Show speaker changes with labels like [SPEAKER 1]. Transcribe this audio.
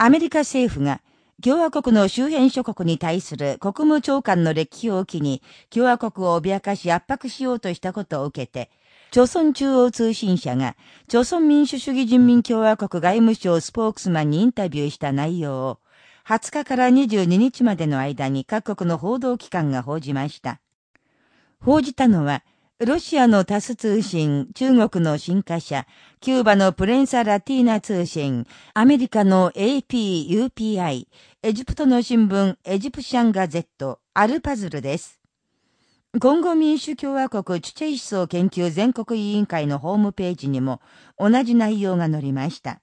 [SPEAKER 1] アメリカ政府が共和国の周辺諸国に対する国務長官の歴史を機に共和国を脅かし圧迫しようとしたことを受けて、朝鮮中央通信社が、朝鮮民主主義人民共和国外務省スポークスマンにインタビューした内容を、20日から22日までの間に各国の報道機関が報じました。報じたのは、ロシアのタス通信、中国の新華社、キューバのプレンサ・ラティーナ通信、アメリカの AP、UPI、エジプトの新聞、エジプシャンガゼット、アルパズルです。コンゴ民主共和国チュチェイ思想研究全国委員会のホームページにも同じ内容が載りました。